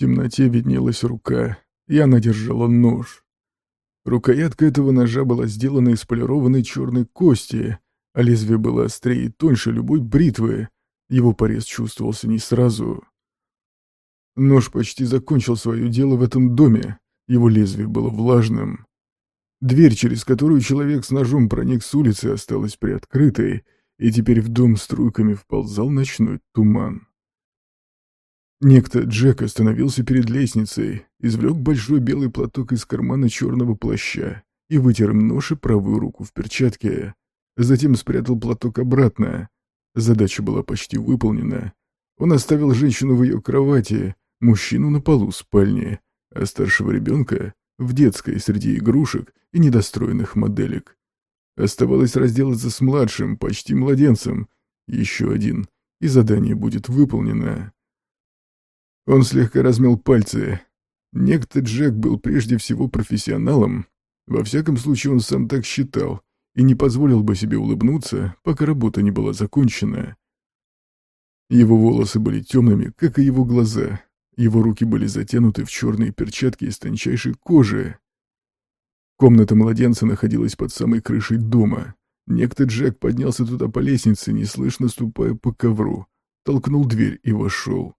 темноте виднелась рука, и она держала нож. Рукоятка этого ножа была сделана из полированной черной кости, а лезвие было острее и тоньше любой бритвы. Его порез чувствовался не сразу. Нож почти закончил свое дело в этом доме. Его лезвие было влажным. Дверь, через которую человек с ножом проник с улицы, осталась приоткрытой, и теперь в дом струйками вползал ночной туман. Некто Джек остановился перед лестницей, извлек большой белый платок из кармана черного плаща и вытер им нож и правую руку в перчатке. Затем спрятал платок обратно. Задача была почти выполнена. Он оставил женщину в ее кровати, мужчину на полу спальни, а старшего ребенка в детской среди игрушек и недостроенных моделек. Оставалось разделаться с младшим, почти младенцем. Еще один, и задание будет выполнено. Он слегка размял пальцы. Некто Джек был прежде всего профессионалом. Во всяком случае, он сам так считал и не позволил бы себе улыбнуться, пока работа не была закончена. Его волосы были темными, как и его глаза. Его руки были затянуты в черные перчатки из тончайшей кожи. Комната младенца находилась под самой крышей дома. Некто Джек поднялся туда по лестнице, неслышно ступая по ковру, толкнул дверь и вошел.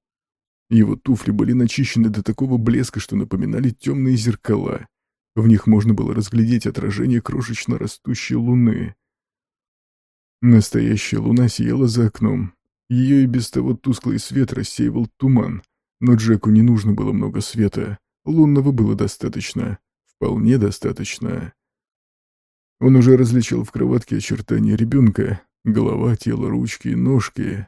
Его туфли были начищены до такого блеска, что напоминали темные зеркала. В них можно было разглядеть отражение крошечно растущей луны. Настоящая луна сияла за окном. Ее и без того тусклый свет рассеивал туман. Но Джеку не нужно было много света. Лунного было достаточно. Вполне достаточно. Он уже различил в кроватке очертания ребенка. Голова, тело, ручки и ножки.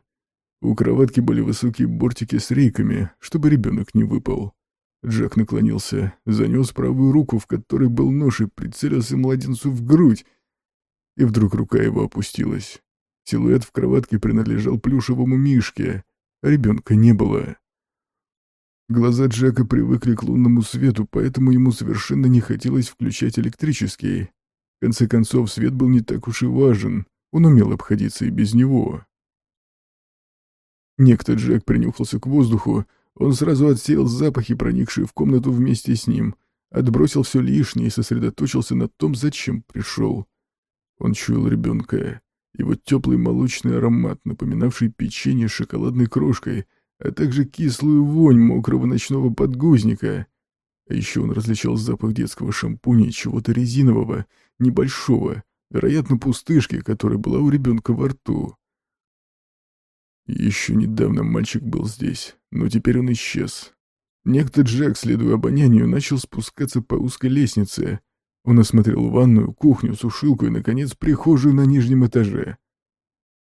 У кроватки были высокие бортики с рейками, чтобы ребенок не выпал. Джек наклонился, занес правую руку, в которой был нож, и прицелился младенцу в грудь. И вдруг рука его опустилась. Силуэт в кроватке принадлежал плюшевому мишке, ребенка не было. Глаза Джека привыкли к лунному свету, поэтому ему совершенно не хотелось включать электрический. В конце концов, свет был не так уж и важен, он умел обходиться и без него. Некто Джек принюхался к воздуху, он сразу отсеял запахи, проникшие в комнату вместе с ним, отбросил все лишнее и сосредоточился на том, зачем пришел. Он чуял ребенка, его теплый молочный аромат, напоминавший печенье с шоколадной крошкой — а также кислую вонь мокрого ночного подгузника. А еще он различал запах детского шампуня чего-то резинового, небольшого, вероятно, пустышки, которая была у ребенка во рту. Еще недавно мальчик был здесь, но теперь он исчез. Некто Джек, следуя обонянию, начал спускаться по узкой лестнице. Он осмотрел ванную, кухню, сушилку и, наконец, прихожую на нижнем этаже.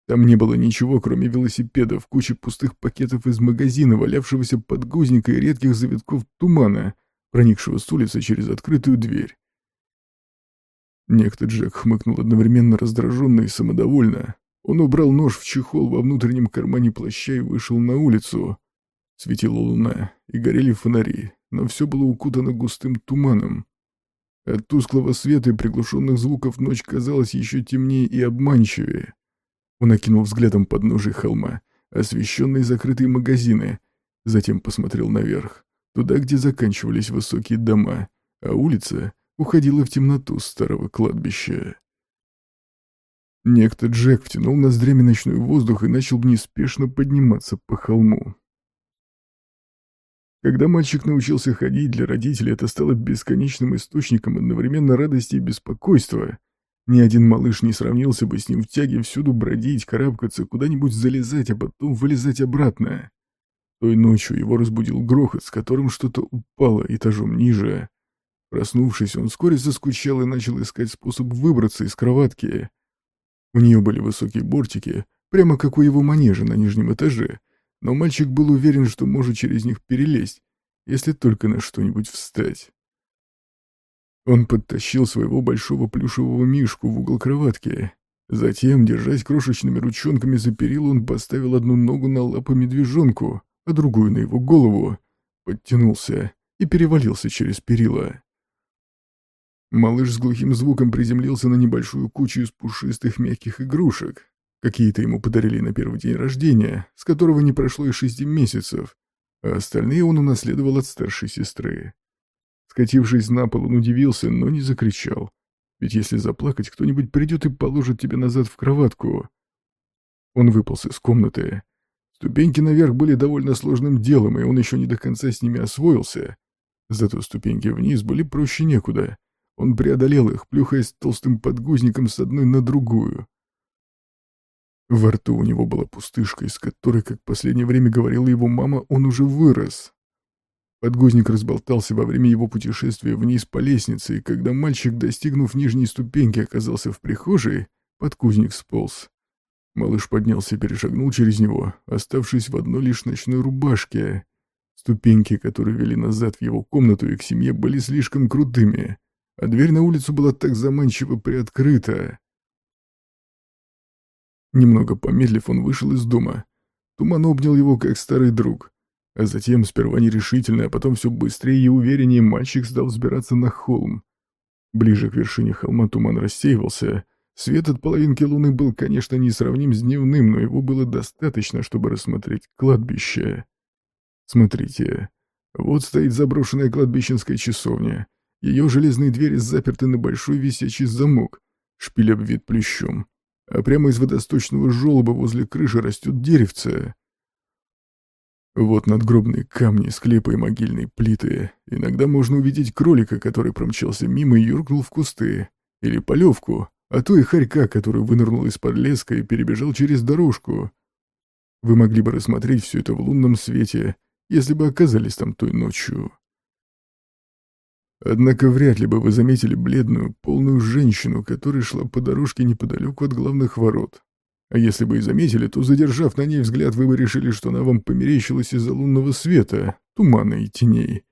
Там не было ничего, кроме велосипедов, кучи пустых пакетов из магазина, валявшегося подгузника и редких завитков тумана, проникшего с улицы через открытую дверь. Некто Джек хмыкнул одновременно раздраженно и самодовольно. Он убрал нож в чехол во внутреннем кармане плаща и вышел на улицу. Светила луна, и горели фонари, но все было укутано густым туманом. От тусклого света и приглушенных звуков ночь казалась еще темнее и обманчивее. Он окинул взглядом подножие холма, освещенные закрытые магазины, затем посмотрел наверх, туда, где заканчивались высокие дома, а улица уходила в темноту старого кладбища. Некто Джек втянул ноздрями ночной воздух и начал неспешно подниматься по холму. Когда мальчик научился ходить, для родителей это стало бесконечным источником одновременно радости и беспокойства — ни один малыш не сравнился бы с ним в тяге всюду бродить, карабкаться, куда-нибудь залезать, а потом вылезать обратно. Той ночью его разбудил грохот, с которым что-то упало этажом ниже. Проснувшись, он вскоре заскучал и начал искать способ выбраться из кроватки. У нее были высокие бортики, прямо как у его манежа на нижнем этаже, но мальчик был уверен, что может через них перелезть, если только на что-нибудь встать. Он подтащил своего большого плюшевого мишку в угол кроватки. Затем, держась крошечными ручонками за перил, он поставил одну ногу на лапы медвежонку, а другую на его голову, подтянулся и перевалился через перила. Малыш с глухим звуком приземлился на небольшую кучу из пушистых мягких игрушек. Какие-то ему подарили на первый день рождения, с которого не прошло и шести месяцев. а остальные он унаследовал от старшей сестры. Скатившись на пол, он удивился, но не закричал. Ведь если заплакать, кто-нибудь придет и положит тебя назад в кроватку. Он выполз из комнаты. Ступеньки наверх были довольно сложным делом, и он еще не до конца с ними освоился. Зато ступеньки вниз были проще некуда. Он преодолел их, плюхаясь толстым подгузником с одной на другую. Во рту у него была пустышка, из которой, как в последнее время говорила его мама, он уже вырос. Подгузник разболтался во время его путешествия вниз по лестнице, и когда мальчик, достигнув нижней ступеньки, оказался в прихожей, подгузник сполз. Малыш поднялся и перешагнул через него, оставшись в одной лишь ночной рубашке. Ступеньки, которые вели назад в его комнату и к семье, были слишком крутыми, а дверь на улицу была так заманчиво приоткрыта. Немного помедлив, он вышел из дома. Туман обнял его, как старый друг. А затем, сперва нерешительно, а потом все быстрее и увереннее, мальчик стал взбираться на холм. Ближе к вершине холма туман рассеивался. Свет от половинки луны был, конечно, несравним с дневным, но его было достаточно, чтобы рассмотреть кладбище. Смотрите, вот стоит заброшенная кладбищенская часовня. Ее железные двери заперты на большой висячий замок, шпиль обвит плющом а прямо из водосточного желоба возле крыши растет деревце. Вот надгробные камни, склепы и могильные плиты. Иногда можно увидеть кролика, который промчался мимо и юркнул в кусты. Или полевку, а то и хорька, который вынырнул из-под леска и перебежал через дорожку. Вы могли бы рассмотреть все это в лунном свете, если бы оказались там той ночью. Однако вряд ли бы вы заметили бледную, полную женщину, которая шла по дорожке неподалеку от главных ворот. А если бы и заметили, то, задержав на ней взгляд, вы бы решили, что она вам померещилась из-за лунного света, тумана и теней.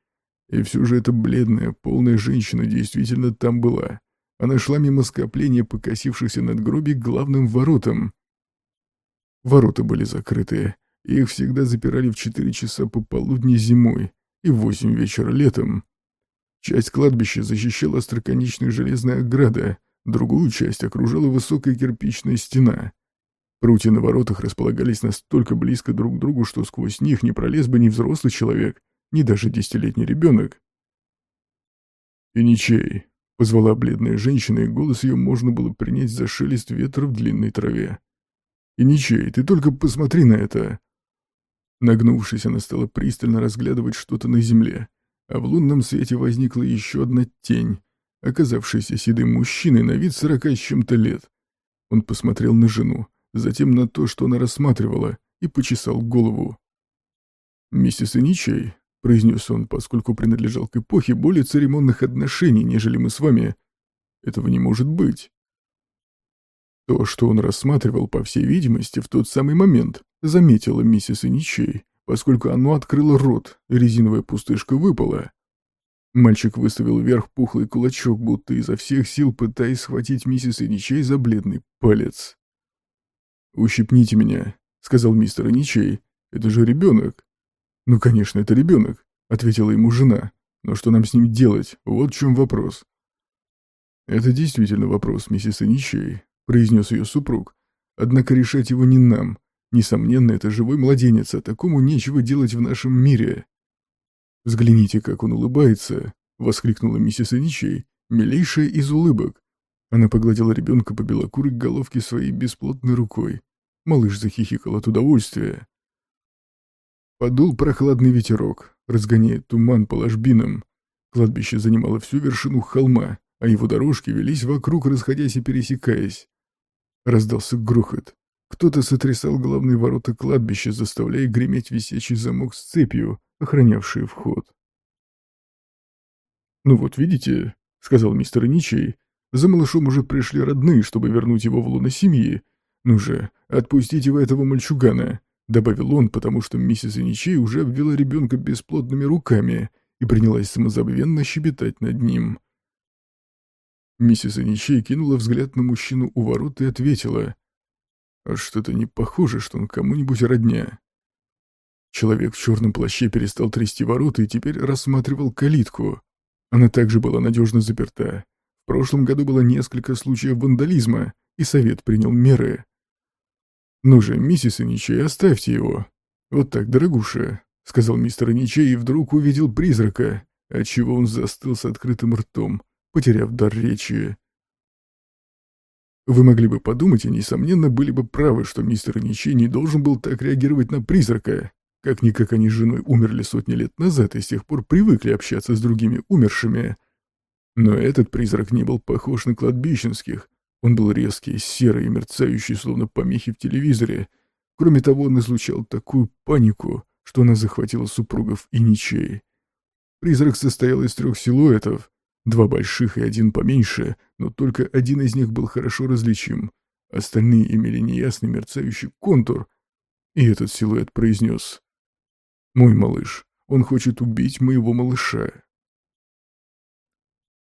И все же эта бледная, полная женщина действительно там была. Она шла мимо скопления покосившихся надгробий к главным воротам. Ворота были закрыты, их всегда запирали в четыре часа пополудни зимой и в восемь вечера летом. Часть кладбища защищала остроконечная железная ограда, другую часть окружала высокая кирпичная стена. Прутья на воротах располагались настолько близко друг к другу, что сквозь них не пролез бы ни взрослый человек, ни даже десятилетний ребенок. «И ничей», — позвала бледная женщина, и голос ее можно было принять за шелест ветра в длинной траве. «И ничей, ты только посмотри на это!» Нагнувшись, она стала пристально разглядывать что-то на земле а в лунном свете возникла еще одна тень, оказавшаяся седым мужчиной на вид сорока с чем-то лет. Он посмотрел на жену, затем на то, что она рассматривала, и почесал голову. «Миссис Иничей», — произнес он, поскольку принадлежал к эпохе более церемонных отношений, нежели мы с вами, — этого не может быть. То, что он рассматривал, по всей видимости, в тот самый момент, заметила миссис Иничей, поскольку оно открыло рот, резиновая пустышка выпала. Мальчик выставил вверх пухлый кулачок, будто изо всех сил пытаясь схватить миссис Иничей за бледный палец. «Ущипните меня», — сказал мистер Иничей. «Это же ребенок». «Ну, конечно, это ребенок», — ответила ему жена. «Но что нам с ним делать? Вот в чем вопрос». «Это действительно вопрос, миссис Иничей», — произнес ее супруг. «Однако решать его не нам. Несомненно, это живой младенец, а такому нечего делать в нашем мире. «Взгляните, как он улыбается!» — воскликнула миссис Аничей, милейшая из улыбок. Она погладила ребенка по белокурой головке своей бесплотной рукой. Малыш захихикал от удовольствия. Подул прохладный ветерок, разгоняя туман по ложбинам. Кладбище занимало всю вершину холма, а его дорожки велись вокруг, расходясь и пересекаясь. Раздался грохот. Кто-то сотрясал главные ворота кладбища, заставляя греметь висячий замок с цепью, охранявший вход. «Ну вот видите», — сказал мистер Ничей, — «за малышом уже пришли родные, чтобы вернуть его в луну семьи. Ну же, отпустите вы этого мальчугана», — добавил он, потому что миссис Ничей уже обвела ребенка бесплотными руками и принялась самозабвенно щебетать над ним. Миссис Аничей кинула взгляд на мужчину у ворот и ответила — что-то не похоже, что он кому-нибудь родня. Человек в черном плаще перестал трясти ворота и теперь рассматривал калитку. Она также была надежно заперта. В прошлом году было несколько случаев вандализма, и совет принял меры. «Ну же, миссис Иничей, оставьте его. Вот так, дорогуша», — сказал мистер Ничей и вдруг увидел призрака, отчего он застыл с открытым ртом, потеряв дар речи. Вы могли бы подумать, и, несомненно, были бы правы, что мистер Ничей не должен был так реагировать на призрака. Как-никак они с женой умерли сотни лет назад и с тех пор привыкли общаться с другими умершими. Но этот призрак не был похож на кладбищенских. Он был резкий, серый и мерцающий, словно помехи в телевизоре. Кроме того, он излучал такую панику, что она захватила супругов и ничей. Призрак состоял из трех силуэтов, два больших и один поменьше, но только один из них был хорошо различим. Остальные имели неясный мерцающий контур. И этот силуэт произнес «Мой малыш, он хочет убить моего малыша».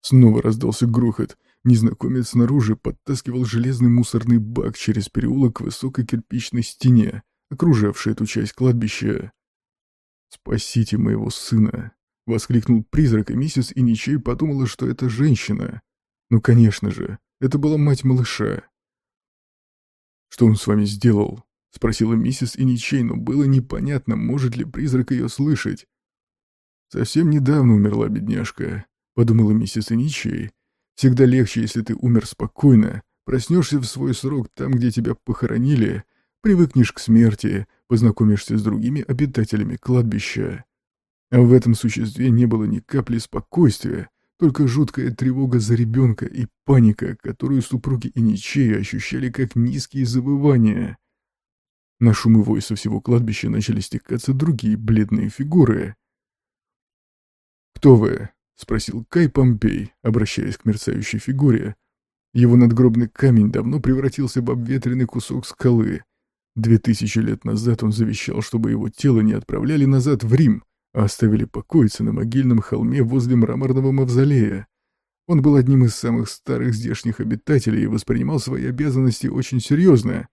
Снова раздался грохот. Незнакомец снаружи подтаскивал железный мусорный бак через переулок к высокой кирпичной стене, окружавшей эту часть кладбища. «Спасите моего сына!» — воскликнул призрак, и миссис Иничей подумала, что это женщина. Ну, конечно же, это была мать малыша. «Что он с вами сделал?» — спросила миссис Иничей, но было непонятно, может ли призрак ее слышать. «Совсем недавно умерла бедняжка», — подумала миссис Иничей. «Всегда легче, если ты умер спокойно, проснешься в свой срок там, где тебя похоронили, привыкнешь к смерти, познакомишься с другими обитателями кладбища. А в этом существе не было ни капли спокойствия, только жуткая тревога за ребенка и паника, которую супруги и ничей ощущали как низкие завывания. На шум и вой со всего кладбища начали стекаться другие бледные фигуры. «Кто вы?» — спросил Кай Помпей, обращаясь к мерцающей фигуре. Его надгробный камень давно превратился в обветренный кусок скалы, Две тысячи лет назад он завещал, чтобы его тело не отправляли назад в Рим, оставили покоиться на могильном холме возле мраморного мавзолея. Он был одним из самых старых здешних обитателей и воспринимал свои обязанности очень серьезно.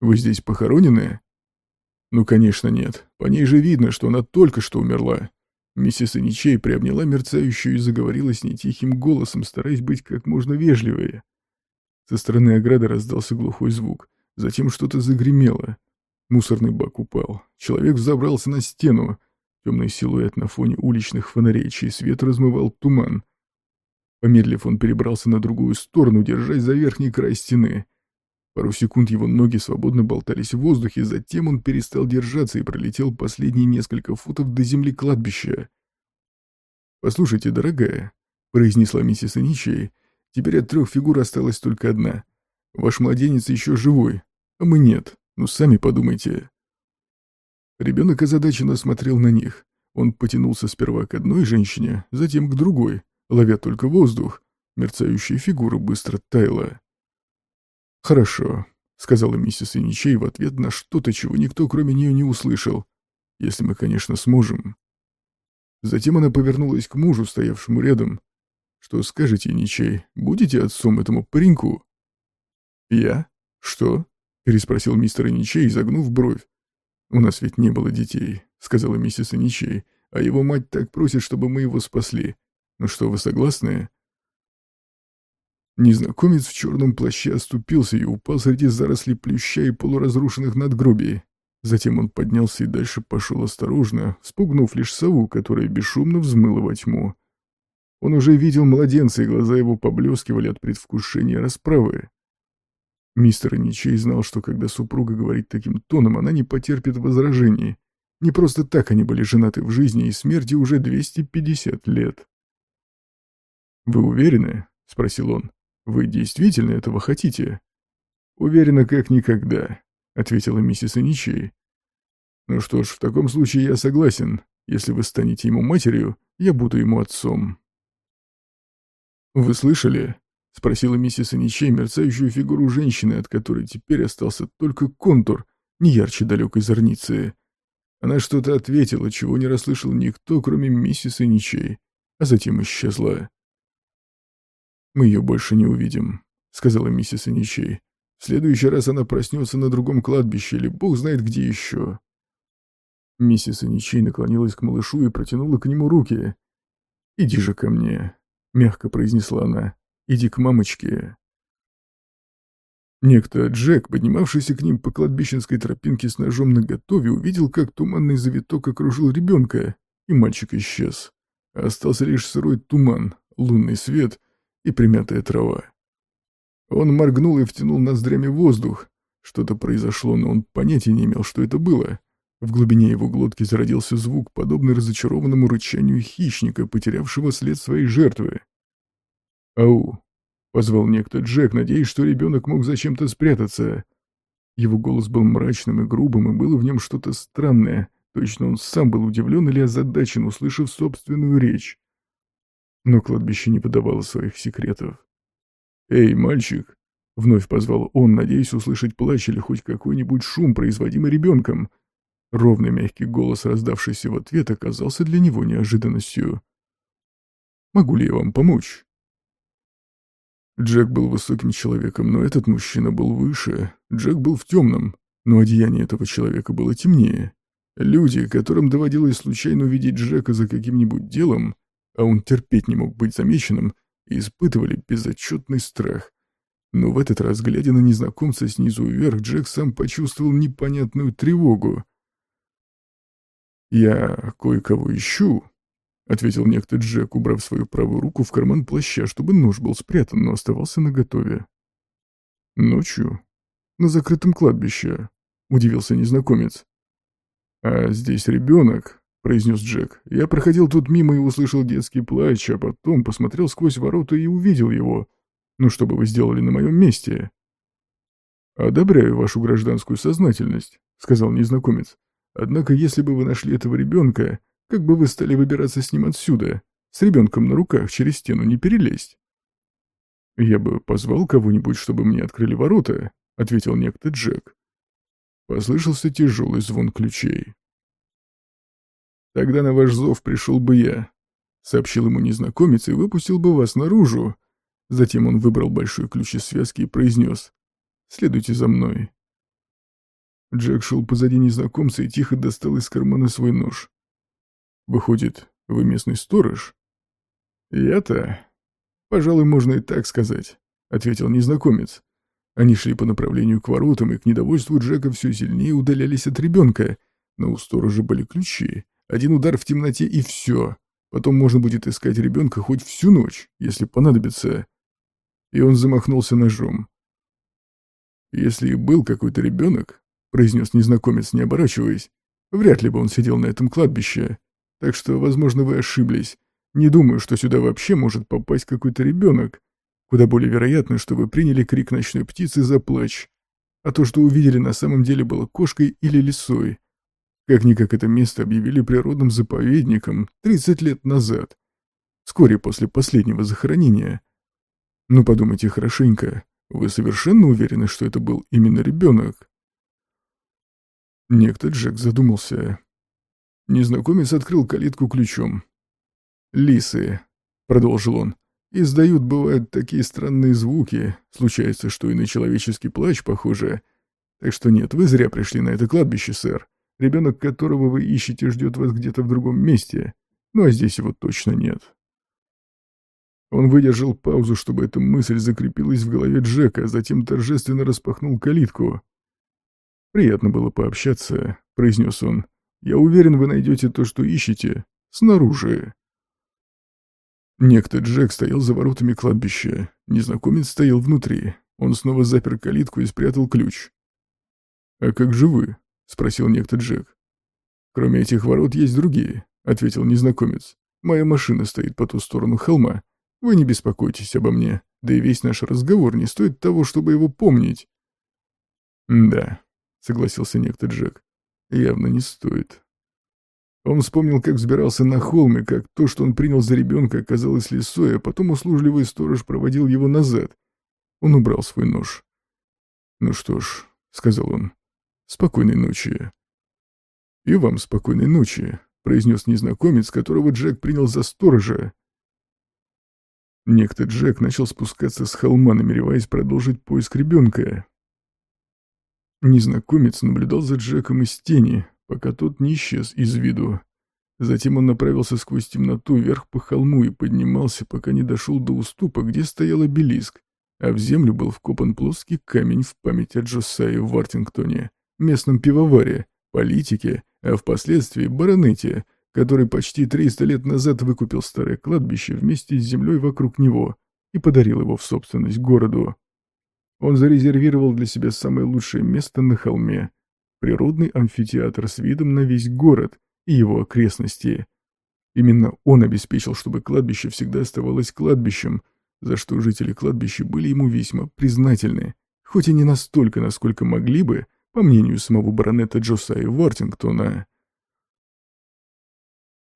«Вы здесь похоронены?» «Ну, конечно, нет. По ней же видно, что она только что умерла». Миссис Аничей приобняла мерцающую и заговорила с ней тихим голосом, стараясь быть как можно вежливее. Со стороны ограды раздался глухой звук — Затем что-то загремело. Мусорный бак упал. Человек взобрался на стену. Темный силуэт на фоне уличных фонарей, чей свет размывал туман. Помедлив, он перебрался на другую сторону, держась за верхний край стены. Пару секунд его ноги свободно болтались в воздухе, затем он перестал держаться и пролетел последние несколько футов до земли кладбища. «Послушайте, дорогая», — произнесла миссис Аничей, — «теперь от трех фигур осталась только одна. Ваш младенец еще живой, а мы нет. Ну, сами подумайте. Ребенок озадаченно смотрел на них. Он потянулся сперва к одной женщине, затем к другой, ловя только воздух. Мерцающая фигура быстро таяла. «Хорошо», — сказала миссис Иничей в ответ на что-то, чего никто кроме нее не услышал. «Если мы, конечно, сможем». Затем она повернулась к мужу, стоявшему рядом. «Что скажете, Иничей, будете отцом этому пареньку?» «Я? Что?» — переспросил мистер Ничей, изогнув бровь. «У нас ведь не было детей», — сказала миссис Ничей, «а его мать так просит, чтобы мы его спасли. Ну что, вы согласны?» Незнакомец в черном плаще оступился и упал среди зарослей плюща и полуразрушенных надгробий. Затем он поднялся и дальше пошел осторожно, спугнув лишь сову, которая бесшумно взмыла во тьму. Он уже видел младенца, и глаза его поблескивали от предвкушения расправы. Мистер Ничей знал, что когда супруга говорит таким тоном, она не потерпит возражений. Не просто так они были женаты в жизни и смерти уже 250 лет. «Вы уверены?» — спросил он. «Вы действительно этого хотите?» «Уверена, как никогда», — ответила миссис Аничей. «Ну что ж, в таком случае я согласен. Если вы станете ему матерью, я буду ему отцом». «Вы слышали?» — спросила миссис Аничей мерцающую фигуру женщины, от которой теперь остался только контур, не ярче далекой зорницы. Она что-то ответила, чего не расслышал никто, кроме миссис Аничей, а затем исчезла. «Мы ее больше не увидим», — сказала миссис Аничей. «В следующий раз она проснется на другом кладбище или бог знает где еще». Миссис Аничей наклонилась к малышу и протянула к нему руки. «Иди же ко мне», — мягко произнесла она. Иди к мамочке. Некто Джек, поднимавшийся к ним по кладбищенской тропинке с ножом наготове, увидел, как туманный завиток окружил ребенка, и мальчик исчез. Остался лишь сырой туман, лунный свет и примятая трава. Он моргнул и втянул ноздрями воздух. Что-то произошло, но он понятия не имел, что это было. В глубине его глотки зародился звук, подобный разочарованному рычанию хищника, потерявшего след своей жертвы. «Ау!» — позвал некто Джек, надеясь, что ребенок мог зачем-то спрятаться. Его голос был мрачным и грубым, и было в нем что-то странное. Точно он сам был удивлен или озадачен, услышав собственную речь. Но кладбище не подавало своих секретов. «Эй, мальчик!» — вновь позвал он, надеясь услышать плач или хоть какой-нибудь шум, производимый ребенком. Ровный мягкий голос, раздавшийся в ответ, оказался для него неожиданностью. «Могу ли я вам помочь?» Джек был высоким человеком, но этот мужчина был выше. Джек был в темном, но одеяние этого человека было темнее. Люди, которым доводилось случайно увидеть Джека за каким-нибудь делом, а он терпеть не мог быть замеченным, испытывали безотчетный страх. Но в этот раз, глядя на незнакомца снизу вверх, Джек сам почувствовал непонятную тревогу. «Я кое-кого ищу», — ответил некто Джек, убрав свою правую руку в карман плаща, чтобы нож был спрятан, но оставался наготове. «Ночью? На закрытом кладбище», — удивился незнакомец. «А здесь ребенок», — произнес Джек. «Я проходил тут мимо и услышал детский плач, а потом посмотрел сквозь ворота и увидел его. Ну, что бы вы сделали на моем месте?» «Одобряю вашу гражданскую сознательность», — сказал незнакомец. «Однако, если бы вы нашли этого ребенка, как бы вы стали выбираться с ним отсюда? С ребенком на руках через стену не перелезть?» «Я бы позвал кого-нибудь, чтобы мне открыли ворота», — ответил некто Джек. Послышался тяжелый звон ключей. Тогда на ваш зов пришел бы я. Сообщил ему незнакомец и выпустил бы вас наружу. Затем он выбрал большой ключ из связки и произнес «Следуйте за мной». Джек шел позади незнакомца и тихо достал из кармана свой нож. «Выходит, вы местный сторож?» «Я-то...» «Пожалуй, можно и так сказать», — ответил незнакомец. Они шли по направлению к воротам, и к недовольству Джека все сильнее удалялись от ребенка, но у сторожа были ключи, один удар в темноте и все. Потом можно будет искать ребенка хоть всю ночь, если понадобится. И он замахнулся ножом. «Если и был какой-то ребенок», — произнес незнакомец, не оборачиваясь, «вряд ли бы он сидел на этом кладбище. Так что, возможно, вы ошиблись. Не думаю, что сюда вообще может попасть какой-то ребенок. Куда более вероятно, что вы приняли крик ночной птицы за плач. А то, что увидели, на самом деле было кошкой или лисой. Как-никак это место объявили природным заповедником 30 лет назад, вскоре после последнего захоронения. Но подумайте хорошенько, вы совершенно уверены, что это был именно ребенок? Некто Джек задумался. Незнакомец открыл калитку ключом. «Лисы», — продолжил он, — «издают, бывают, такие странные звуки. Случается, что и на человеческий плач похоже. Так что нет, вы зря пришли на это кладбище, сэр. Ребенок, которого вы ищете, ждет вас где-то в другом месте, ну а здесь его точно нет. Он выдержал паузу, чтобы эта мысль закрепилась в голове Джека, а затем торжественно распахнул калитку. «Приятно было пообщаться», — произнес он. «Я уверен, вы найдете то, что ищете. Снаружи». Некто Джек стоял за воротами кладбища. Незнакомец стоял внутри. Он снова запер калитку и спрятал ключ. «А как же вы?» — спросил некто Джек. «Кроме этих ворот есть другие», — ответил незнакомец. «Моя машина стоит по ту сторону холма. Вы не беспокойтесь обо мне, да и весь наш разговор не стоит того, чтобы его помнить». «Да», — согласился некто Джек. «Явно не стоит». Он вспомнил, как взбирался на холм, и как то, что он принял за ребенка, оказалось лисой, а потом услужливый сторож проводил его назад. Он убрал свой нож. «Ну что ж», — сказал он, Спокойной ночи». «И вам спокойной ночи», — произнес незнакомец, которого Джек принял за сторожа. Некто Джек начал спускаться с холма, намереваясь продолжить поиск ребенка. Незнакомец наблюдал за Джеком из тени, пока тот не исчез из виду. Затем он направился сквозь темноту вверх по холму и поднимался, пока не дошел до уступа, где стоял обелиск, а в землю был вкопан плоский камень в память о Джосае Вартингтоне, местном пивоваре, политике, а впоследствии баронете, который почти 300 лет назад выкупил старое кладбище вместе с землей вокруг него и подарил его в собственность городу. Он зарезервировал для себя самое лучшее место на холме — природный амфитеатр с видом на весь город и его окрестности. Именно он обеспечил, чтобы кладбище всегда оставалось кладбищем, за что жители кладбища были ему весьма признательны, хоть и не настолько, насколько могли бы, по мнению самого баронета Джосая Вартингтона.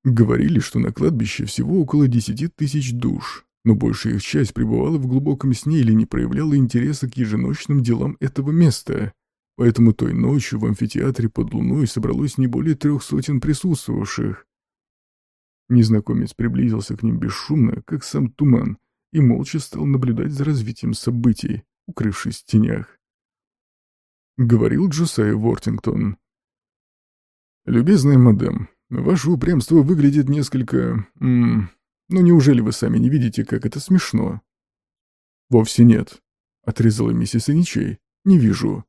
Говорили, что на кладбище всего около десяти тысяч душ, но большая их часть пребывала в глубоком сне или не проявляла интереса к еженочным делам этого места. Поэтому той ночью в амфитеатре под луной собралось не более трех сотен присутствовавших. Незнакомец приблизился к ним бесшумно, как сам туман, и молча стал наблюдать за развитием событий, укрывшись в тенях. Говорил Джосайя Вортингтон. «Любезная мадам, ваше упрямство выглядит несколько... М ну неужели вы сами не видите, как это смешно?» «Вовсе нет», — отрезала миссис Аничей. «Не вижу».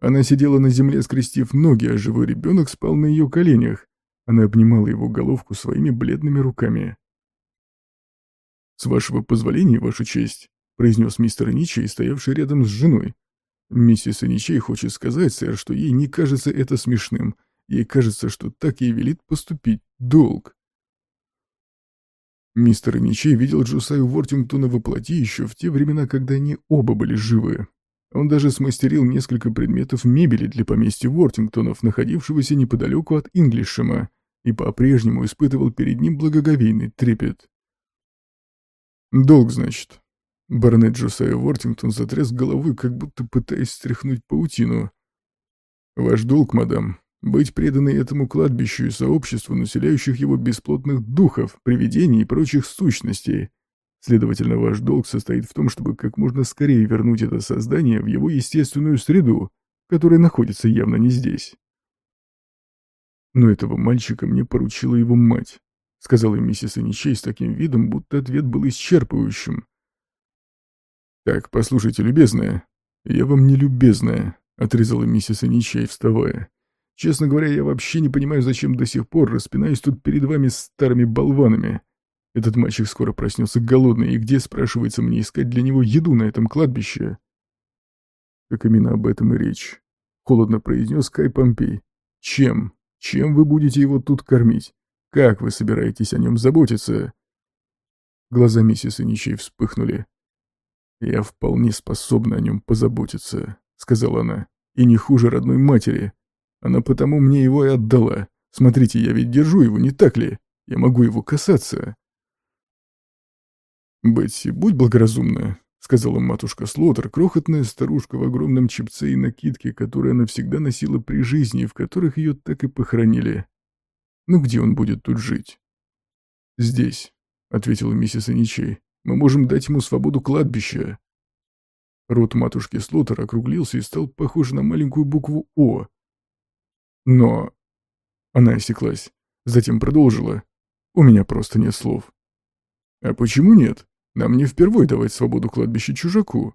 Она сидела на земле, скрестив ноги, а живой ребенок спал на ее коленях. Она обнимала его головку своими бледными руками. «С вашего позволения, ваша честь», — произнес мистер Ничей, стоявший рядом с женой. «Миссис Ничей хочет сказать, сэр, что ей не кажется это смешным. Ей кажется, что так ей велит поступить долг». Мистер Ничей видел Джусаю Вортингтона воплоти еще в те времена, когда они оба были живы. Он даже смастерил несколько предметов мебели для поместья Вортингтонов, находившегося неподалеку от Инглишема, и по-прежнему испытывал перед ним благоговейный трепет. «Долг, значит». Баронет Джосайя Вортингтон затряс головой, как будто пытаясь стряхнуть паутину. «Ваш долг, мадам, быть преданной этому кладбищу и сообществу населяющих его бесплотных духов, привидений и прочих сущностей. Следовательно, ваш долг состоит в том, чтобы как можно скорее вернуть это создание в его естественную среду, которая находится явно не здесь». Но этого мальчика мне поручила его мать сказала миссис Аничей с таким видом, будто ответ был исчерпывающим. «Так, послушайте, любезная». «Я вам не любезная», — отрезала миссис Аничей, вставая. «Честно говоря, я вообще не понимаю, зачем до сих пор распинаюсь тут перед вами старыми болванами. Этот мальчик скоро проснется голодный, и где, спрашивается, мне искать для него еду на этом кладбище?» «Как именно об этом и речь», — холодно произнес Кай Помпей. «Чем? Чем вы будете его тут кормить? Как вы собираетесь о нем заботиться?» Глаза миссис Иничей вспыхнули. «Я вполне способна о нем позаботиться», — сказала она. «И не хуже родной матери. Она потому мне его и отдала. Смотрите, я ведь держу его, не так ли? Я могу его касаться». «Бетси, будь благоразумна», — сказала матушка Слотер, крохотная старушка в огромном чепце и накидке, которую она всегда носила при жизни, в которых ее так и похоронили. Ну где он будет тут жить? Здесь, ответила миссис Аничей. Мы можем дать ему свободу кладбища. Рот матушки Слотер округлился и стал похож на маленькую букву «О». Но... Она осеклась, затем продолжила. У меня просто нет слов. А почему нет? Нам не впервые давать свободу кладбища чужаку.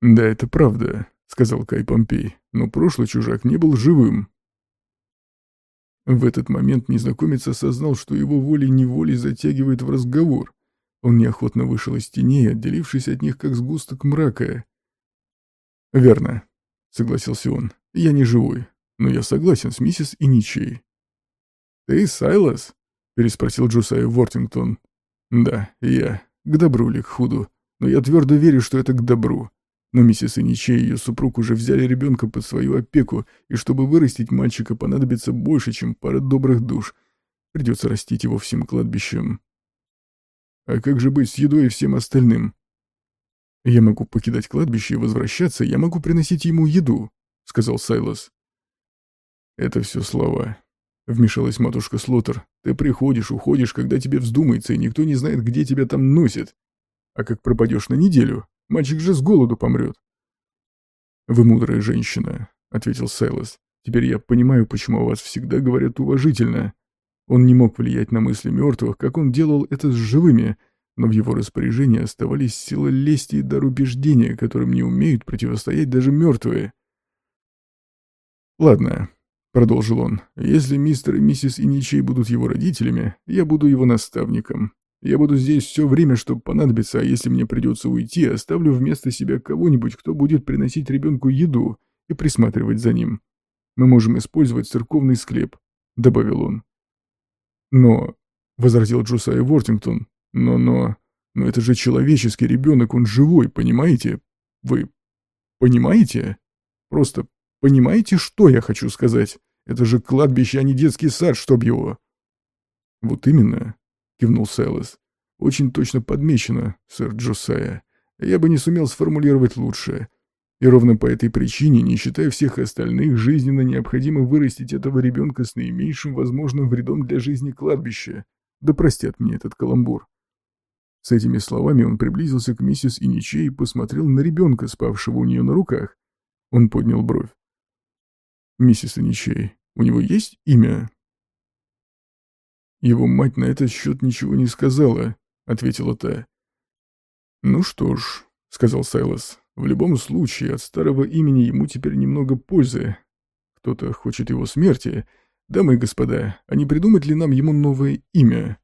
Да, это правда, сказал Кай Помпей, но прошлый чужак не был живым. В этот момент незнакомец осознал, что его волей-неволей затягивает в разговор. Он неохотно вышел из теней, отделившись от них, как сгусток мрака. «Верно», — согласился он, — «я не живой, но я согласен с миссис и ничей». «Ты Сайлас?» — переспросил Джусай Вортингтон. «Да, я. К добру ли, к худу. Но я твердо верю, что это к добру. Но миссис Иничей и ее супруг уже взяли ребенка под свою опеку, и чтобы вырастить мальчика, понадобится больше, чем пара добрых душ. Придется растить его всем кладбищем. А как же быть с едой и всем остальным? Я могу покидать кладбище и возвращаться, я могу приносить ему еду, сказал Сайлос. Это все слова. Вмешалась матушка Слотер. Ты приходишь, уходишь, когда тебе вздумается, и никто не знает, где тебя там носит. А как пропадешь на неделю, Мальчик же с голоду помрет. «Вы мудрая женщина», — ответил Сайлос. «Теперь я понимаю, почему о вас всегда говорят уважительно. Он не мог влиять на мысли мертвых, как он делал это с живыми, но в его распоряжении оставались сила лести и дар убеждения, которым не умеют противостоять даже мертвые. «Ладно», — продолжил он, — «если мистер и миссис Иничей будут его родителями, я буду его наставником. Я буду здесь все время, что понадобится, а если мне придется уйти, оставлю вместо себя кого-нибудь, кто будет приносить ребенку еду и присматривать за ним. Мы можем использовать церковный склеп», — добавил он. «Но», — возразил Джусай Вортингтон, — «но, но, но это же человеческий ребенок, он живой, понимаете? Вы понимаете? Просто понимаете, что я хочу сказать? Это же кладбище, а не детский сад, чтоб его». «Вот именно», кивнул Сайлос. «Очень точно подмечено, сэр Джосая. Я бы не сумел сформулировать лучше. И ровно по этой причине, не считая всех остальных, жизненно необходимо вырастить этого ребенка с наименьшим возможным вредом для жизни кладбища. Да простят мне этот каламбур». С этими словами он приблизился к миссис Иничей и посмотрел на ребенка, спавшего у нее на руках. Он поднял бровь. «Миссис Иничей, у него есть имя?» «Его мать на этот счет ничего не сказала», — ответила та. «Ну что ж», — сказал Сайлос, — «в любом случае от старого имени ему теперь немного пользы. Кто-то хочет его смерти. Дамы и господа, а не придумать ли нам ему новое имя?»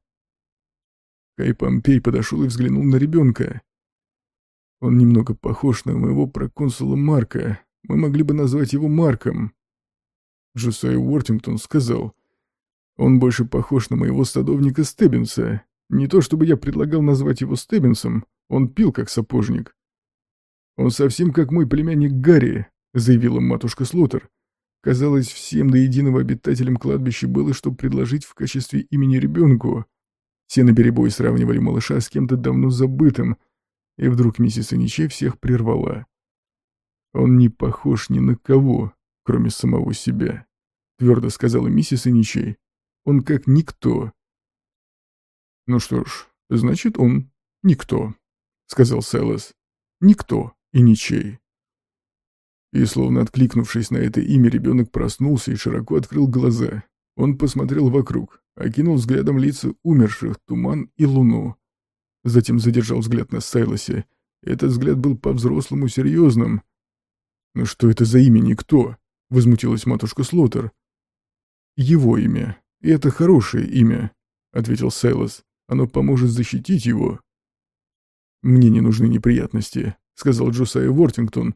Кай Помпей подошел и взглянул на ребенка. «Он немного похож на моего проконсула Марка. Мы могли бы назвать его Марком». Джосай Уортингтон сказал, он больше похож на моего садовника Стеббинса. Не то чтобы я предлагал назвать его Стеббинсом, он пил как сапожник. «Он совсем как мой племянник Гарри», — заявила матушка Слотер. Казалось, всем до единого обитателям кладбища было что предложить в качестве имени ребенку. Все наперебой сравнивали малыша с кем-то давно забытым, и вдруг миссис Аничей всех прервала. «Он не похож ни на кого, кроме самого себя», — твердо сказала миссис Аничей. Он как никто. Ну что ж, значит, он никто, сказал Селес. Никто и ничей. И словно откликнувшись на это имя, ребенок проснулся и широко открыл глаза. Он посмотрел вокруг, окинул взглядом лица умерших, туман и луну. Затем задержал взгляд на Сайлосе. Этот взгляд был по-взрослому серьезным. «Ну что это за имя никто?» — возмутилась матушка Слотер. «Его имя», «И это хорошее имя», — ответил Сайлос. «Оно поможет защитить его». «Мне не нужны неприятности», — сказал Джосайя Вортингтон.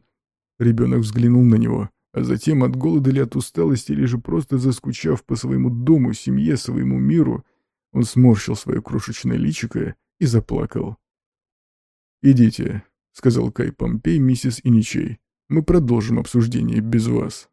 Ребенок взглянул на него, а затем от голода или от усталости, или же просто заскучав по своему дому, семье, своему миру, он сморщил свое крошечное личико и заплакал. «Идите», — сказал Кай Помпей миссис Иничей. «Мы продолжим обсуждение без вас».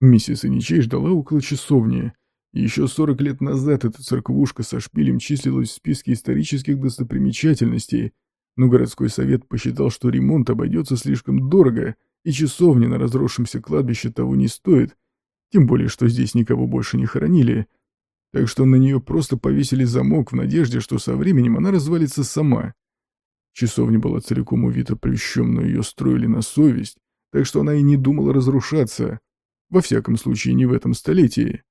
Миссис Иничей ждала около часовни. Еще 40 лет назад эта церквушка со шпилем числилась в списке исторических достопримечательностей, но городской совет посчитал, что ремонт обойдется слишком дорого, и часовня на разросшемся кладбище того не стоит, тем более, что здесь никого больше не хоронили. Так что на нее просто повесили замок в надежде, что со временем она развалится сама. Часовня была целиком увита плющом, но ее строили на совесть, так что она и не думала разрушаться. Во всяком случае, не в этом столетии.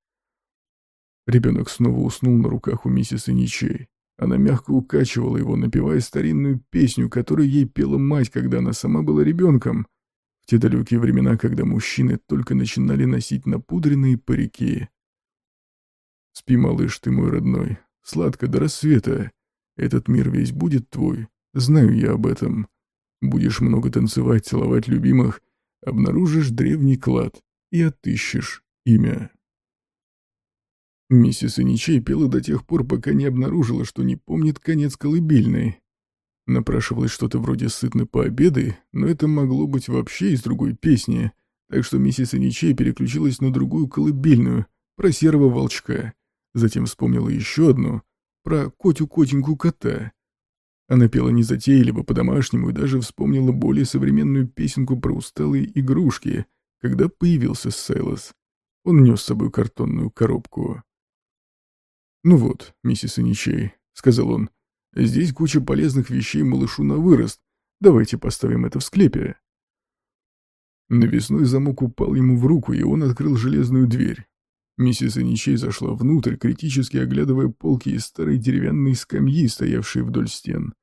Ребенок снова уснул на руках у миссис Ничей. Она мягко укачивала его, напевая старинную песню, которую ей пела мать, когда она сама была ребенком. В те далекие времена, когда мужчины только начинали носить напудренные парики. «Спи, малыш ты мой родной, сладко до рассвета. Этот мир весь будет твой, знаю я об этом. Будешь много танцевать, целовать любимых, обнаружишь древний клад и отыщешь имя. Миссис Иничей пела до тех пор, пока не обнаружила, что не помнит конец колыбельной. Напрашивалось что-то вроде «сытно пообедай», но это могло быть вообще из другой песни, так что миссис Иничей переключилась на другую колыбельную, про серого волчка. Затем вспомнила еще одну, про котю-котеньку кота. Она пела незатейливо, по-домашнему и даже вспомнила более современную песенку про усталые игрушки — когда появился Сейлос. Он нес с собой картонную коробку. «Ну вот, миссис Иничей», — сказал он, — «здесь куча полезных вещей малышу на вырост. Давайте поставим это в склепе». Навесной замок упал ему в руку, и он открыл железную дверь. Миссис Аничей зашла внутрь, критически оглядывая полки и старые деревянные скамьи, стоявшие вдоль стен.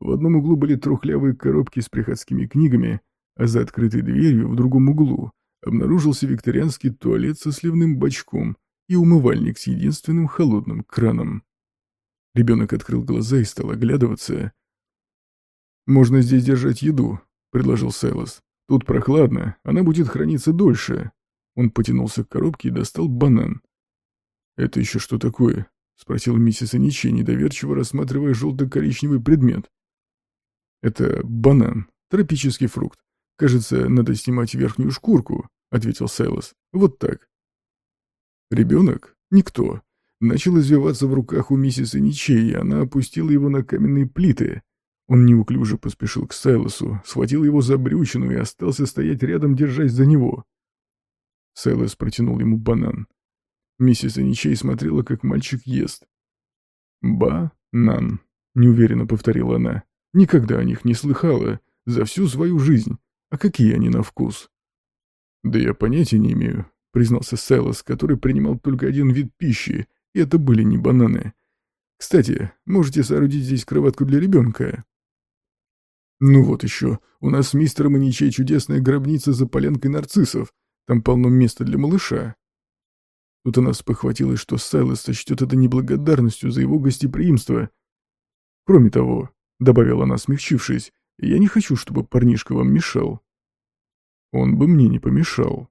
В одном углу были трухлявые коробки с приходскими книгами, а за открытой дверью в другом углу обнаружился викторианский туалет со сливным бачком и умывальник с единственным холодным краном. Ребенок открыл глаза и стал оглядываться. «Можно здесь держать еду», — предложил Сайлос. «Тут прохладно, она будет храниться дольше». Он потянулся к коробке и достал банан. «Это еще что такое?» — спросил миссис Аничи, недоверчиво рассматривая желто-коричневый предмет. «Это банан, тропический фрукт. Кажется, надо снимать верхнюю шкурку», — ответил Сайлос. «Вот так». Ребенок? Никто. Начал извиваться в руках у миссис Аничей, и она опустила его на каменные плиты. Он неуклюже поспешил к Сайлосу, схватил его за брючину и остался стоять рядом, держась за него. Сайлос протянул ему банан. Миссис Аничей смотрела, как мальчик ест. «Ба-нан», — неуверенно повторила она. «Никогда о них не слыхала. За всю свою жизнь. А какие они на вкус?» «Да я понятия не имею», — признался Сайлос, который принимал только один вид пищи, и это были не бананы. «Кстати, можете соорудить здесь кроватку для ребенка?» «Ну вот еще, у нас с мистером Аничей чудесная гробница за полянкой нарциссов. Там полно места для малыша. Тут она спохватилась, что Сайлос сочтет это неблагодарностью за его гостеприимство. Кроме того, — добавила она, смягчившись, — я не хочу, чтобы парнишка вам мешал. Он бы мне не помешал.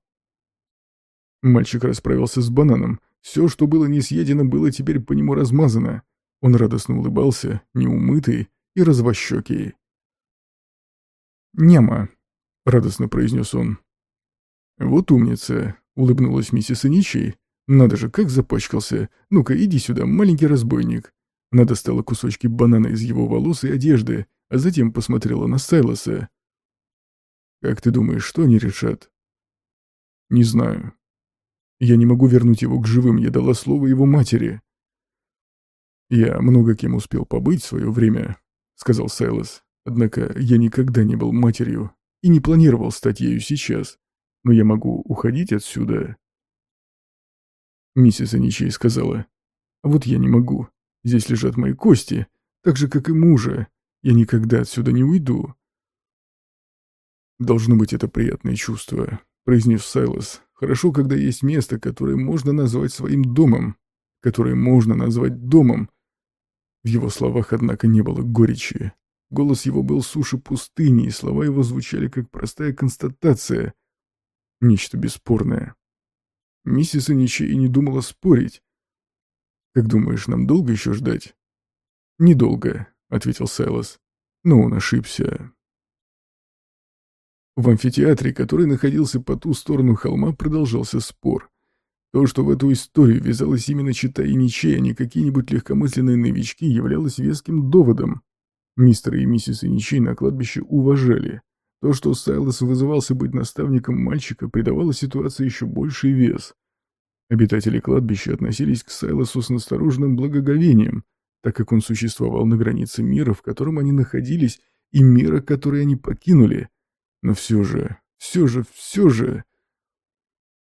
Мальчик расправился с бананом. Все, что было не съедено, было теперь по нему размазано. Он радостно улыбался, неумытый и развощекий. «Нема», — радостно произнес он. «Вот умница», — улыбнулась миссис Аничей. «Надо же, как запачкался. Ну-ка, иди сюда, маленький разбойник». Она достала кусочки банана из его волос и одежды, а затем посмотрела на Сайлоса. «Как ты думаешь, что они решат?» «Не знаю. Я не могу вернуть его к живым, я дала слово его матери». «Я много кем успел побыть в свое время», — сказал Сайлос. «Однако я никогда не был матерью и не планировал стать ею сейчас но я могу уходить отсюда. Миссис Аничей сказала, вот я не могу. Здесь лежат мои кости, так же, как и мужа. Я никогда отсюда не уйду. Должно быть это приятное чувство, произнес Сайлос. Хорошо, когда есть место, которое можно назвать своим домом, которое можно назвать домом. В его словах, однако, не было горечи. Голос его был суше пустыни, и слова его звучали как простая констатация, Нечто бесспорное. Миссис Аничи и не думала спорить. «Как думаешь, нам долго еще ждать?» «Недолго», — ответил Сайлос. Но он ошибся. В амфитеатре, который находился по ту сторону холма, продолжался спор. То, что в эту историю ввязалась именно чита и ничей, а не какие-нибудь легкомысленные новички, являлось веским доводом. Мистер и миссис Иничей на кладбище уважали. То, что Сайлос вызывался быть наставником мальчика, придавало ситуации еще больший вес. Обитатели кладбища относились к Сайлосу с настороженным благоговением, так как он существовал на границе мира, в котором они находились, и мира, который они покинули. Но все же, все же, все же...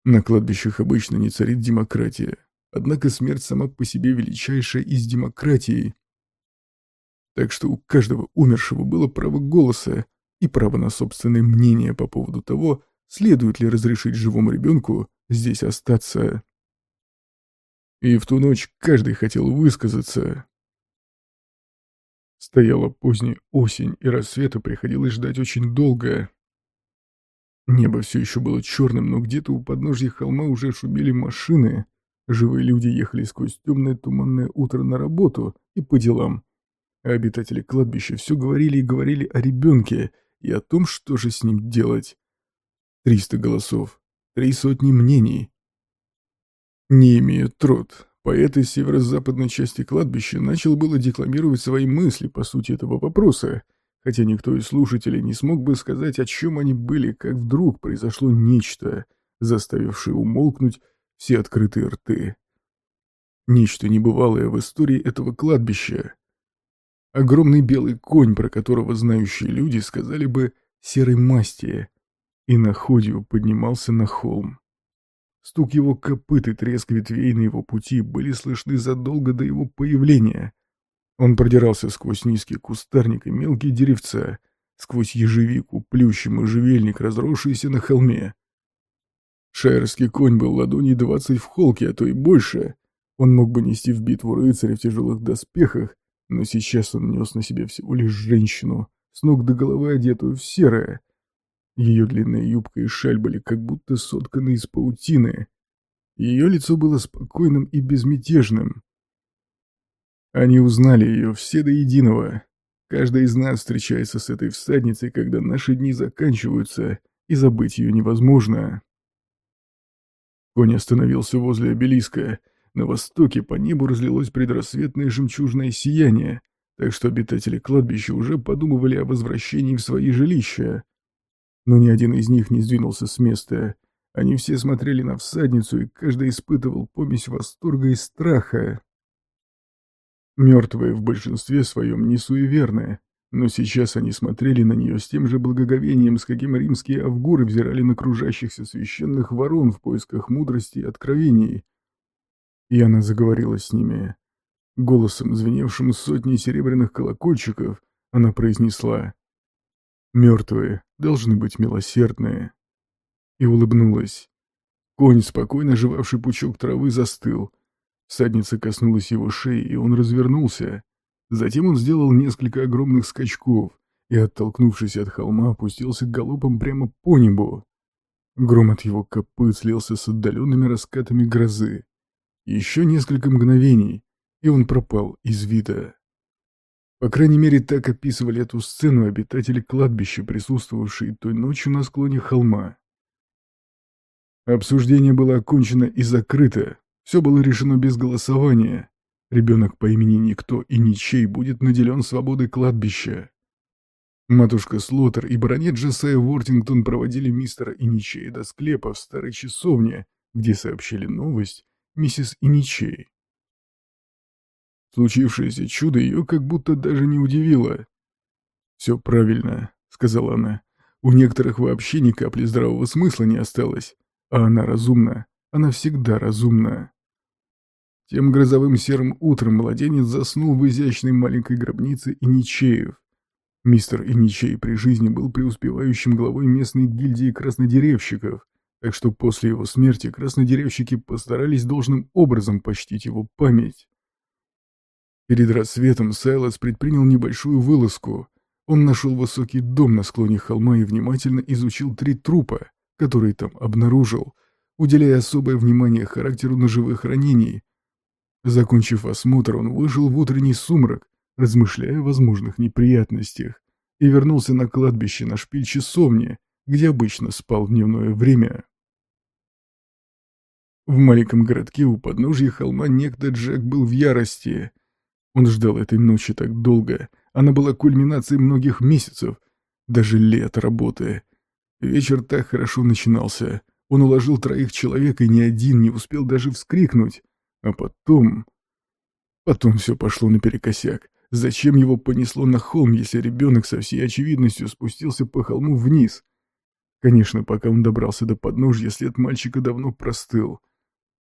На кладбищах обычно не царит демократия, однако смерть сама по себе величайшая из демократий. Так что у каждого умершего было право голоса, и право на собственное мнение по поводу того, следует ли разрешить живому ребенку здесь остаться. И в ту ночь каждый хотел высказаться. Стояла поздняя осень, и рассвета приходилось ждать очень долго. Небо все еще было черным, но где-то у подножья холма уже шумели машины. Живые люди ехали сквозь темное туманное утро на работу и по делам. А обитатели кладбища все говорили и говорили о ребенке, и о том, что же с ним делать. Триста голосов, три сотни мнений. Не имея труд, поэт из северо-западной части кладбища начал было декламировать свои мысли по сути этого вопроса, хотя никто из слушателей не смог бы сказать, о чем они были, как вдруг произошло нечто, заставившее умолкнуть все открытые рты. Нечто небывалое в истории этого кладбища. Огромный белый конь, про которого знающие люди сказали бы серой масти, и на ходью поднимался на холм. Стук его копыт и треск ветвей на его пути были слышны задолго до его появления. Он продирался сквозь низкий кустарник и мелкие деревца, сквозь ежевику, плющ и можжевельник, разросшийся на холме. Шайерский конь был ладоней двадцать в холке, а то и больше. Он мог бы нести в битву рыцаря в тяжелых доспехах, но сейчас он нес на себе всего лишь женщину, с ног до головы одетую в серое. Ее длинная юбка и шаль были как будто сотканы из паутины. Ее лицо было спокойным и безмятежным. Они узнали ее все до единого. Каждый из нас встречается с этой всадницей, когда наши дни заканчиваются, и забыть ее невозможно. Конь остановился возле обелиска. На востоке по небу разлилось предрассветное жемчужное сияние, так что обитатели кладбища уже подумывали о возвращении в свои жилища. Но ни один из них не сдвинулся с места. Они все смотрели на всадницу, и каждый испытывал помесь восторга и страха. Мертвые в большинстве своем не суеверны, но сейчас они смотрели на нее с тем же благоговением, с каким римские авгуры взирали на кружащихся священных ворон в поисках мудрости и откровений. И она заговорила с ними. Голосом, звеневшим сотней серебряных колокольчиков, она произнесла «Мертвые должны быть милосердные». И улыбнулась. Конь, спокойно жевавший пучок травы, застыл. Садница коснулась его шеи, и он развернулся. Затем он сделал несколько огромных скачков и, оттолкнувшись от холма, опустился галопом прямо по небу. Гром от его копыт слился с отдаленными раскатами грозы. Еще несколько мгновений, и он пропал из вида. По крайней мере, так описывали эту сцену обитатели кладбища, присутствовавшие той ночью на склоне холма. Обсуждение было окончено и закрыто, все было решено без голосования. Ребенок по имени Никто и Ничей будет наделен свободой кладбища. Матушка Слотер и баронет Джесайя Вортингтон проводили мистера Иничея до склепа в старой часовне, где сообщили новость миссис Иничей. Случившееся чудо ее как будто даже не удивило. «Все правильно», — сказала она. «У некоторых вообще ни капли здравого смысла не осталось, а она разумна, она всегда разумна». Тем грозовым серым утром младенец заснул в изящной маленькой гробнице Иничеев. Мистер Иничей при жизни был преуспевающим главой местной гильдии краснодеревщиков, так что после его смерти краснодеревщики постарались должным образом почтить его память. Перед рассветом Сайлас предпринял небольшую вылазку. Он нашел высокий дом на склоне холма и внимательно изучил три трупа, которые там обнаружил, уделяя особое внимание характеру ножевых ранений, Закончив осмотр, он вышел в утренний сумрак, размышляя о возможных неприятностях, и вернулся на кладбище на шпиль часовни, где обычно спал в дневное время. В маленьком городке у подножья холма некто Джек был в ярости. Он ждал этой ночи так долго, она была кульминацией многих месяцев, даже лет работы. Вечер так хорошо начинался. Он уложил троих человек, и ни один не успел даже вскрикнуть. А потом... Потом все пошло наперекосяк. Зачем его понесло на холм, если ребенок со всей очевидностью спустился по холму вниз? Конечно, пока он добрался до подножья, след мальчика давно простыл.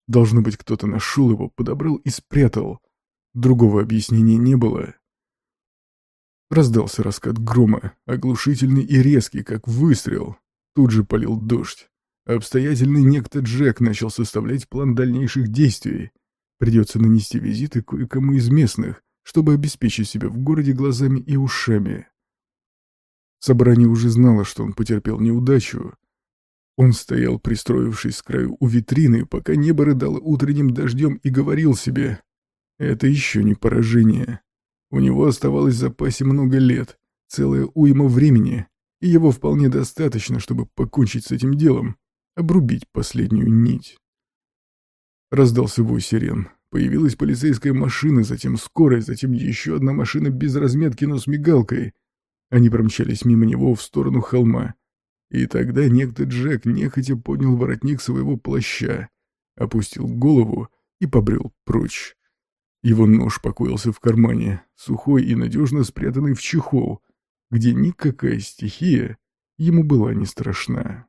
Должно быть, кто-то нашел его, подобрал и спрятал. Другого объяснения не было. Раздался раскат грома, оглушительный и резкий, как выстрел. Тут же полил дождь. Обстоятельный некто Джек начал составлять план дальнейших действий. Придется нанести визиты кое-кому из местных, чтобы обеспечить себя в городе глазами и ушами. Собрание уже знало, что он потерпел неудачу. Он стоял, пристроившись с краю у витрины, пока небо рыдало утренним дождем и говорил себе, «Это еще не поражение. У него оставалось в запасе много лет, целая уйма времени, и его вполне достаточно, чтобы покончить с этим делом, обрубить последнюю нить». Раздался вой сирен. Появилась полицейская машина, затем скорая, затем еще одна машина без разметки, но с мигалкой. Они промчались мимо него в сторону холма. И тогда некто Джек нехотя поднял воротник своего плаща, опустил голову и побрел прочь. Его нож покоился в кармане, сухой и надежно спрятанный в чехол, где никакая стихия ему была не страшна.